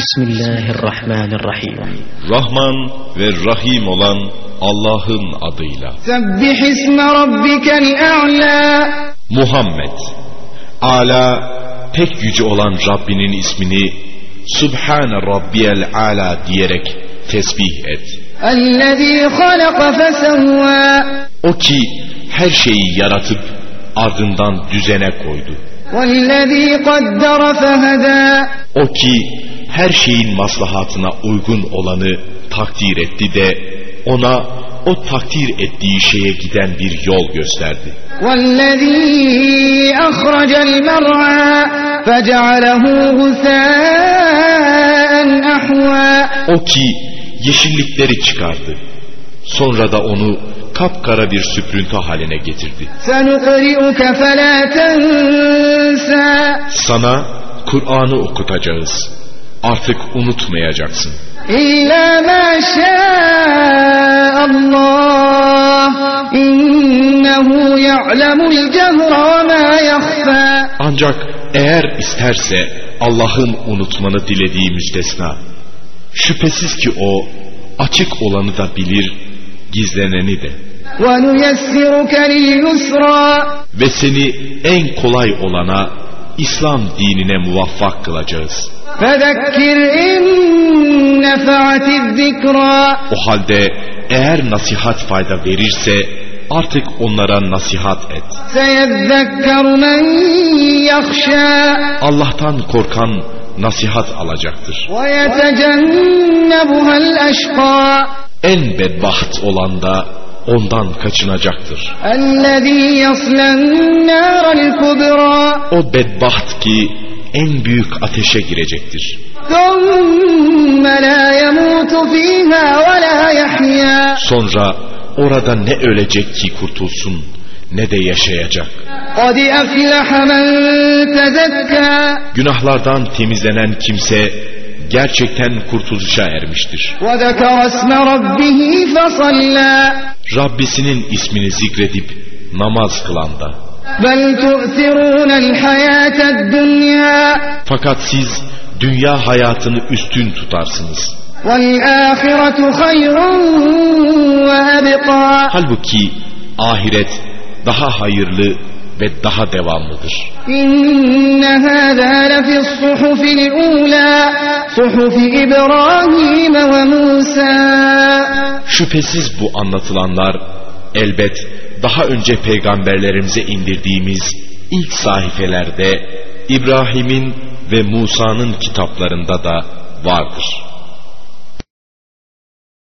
Bismillahirrahmanirrahim. Rahman ve Rahim olan Allah'ın adıyla. Sebbih isme rabbikel e'la. Muhammed, ala pek yüce olan Rabbinin ismini Subhane Rabbiyel ala diyerek tesbih et. Ellezî halaka fesevvâ. O ki her şeyi yaratıp ardından düzene koydu. Vellezî kaddara fehedâ. O ki her şeyin maslahatına uygun olanı takdir etti de ona o takdir ettiği şeye giden bir yol gösterdi. والذي أخرج المرعى فجعله غثاء أحوى O ki yeşillikleri çıkardı. Sonra da onu kapkara bir süprüntü haline getirdi. سنقرئك فلا تنسى Sana Kur'an'ı okutacağız. artık unutmayacaksın. İlla ma Allah innehu ya'lemul cehra ma yakhfa. Ancak eğer isterse Allah'ın unutmanı dilediği müstesna. Şüphesiz ki o açık olanı da bilir, gizleneni de. Ve seni en kolay olana İslam dinine muvaffak kılacağız. O halde eğer nasihat fayda verirse artık onlara nasihat et. Allah'tan korkan nasihat alacaktır. En bedbaht olan da ondan kaçınacaktır. O bedbaht ki en büyük ateşe girecektir. Sonra orada ne ölecek ki kurtulsun ne de yaşayacak. Günahlardan temizlenen kimse gerçekten kurtuluşa ermiştir. Rabbisinin ismini zikredip namaz kılan da. Fakat siz dünya hayatını üstün tutarsınız. Halbuki ahiret daha hayırlı ve daha devamlıdır. Şüphesiz bu anlatılanlar elbet daha önce peygamberlerimize indirdiğimiz ilk sahifelerde İbrahim'in ve Musa'nın kitaplarında da vardır.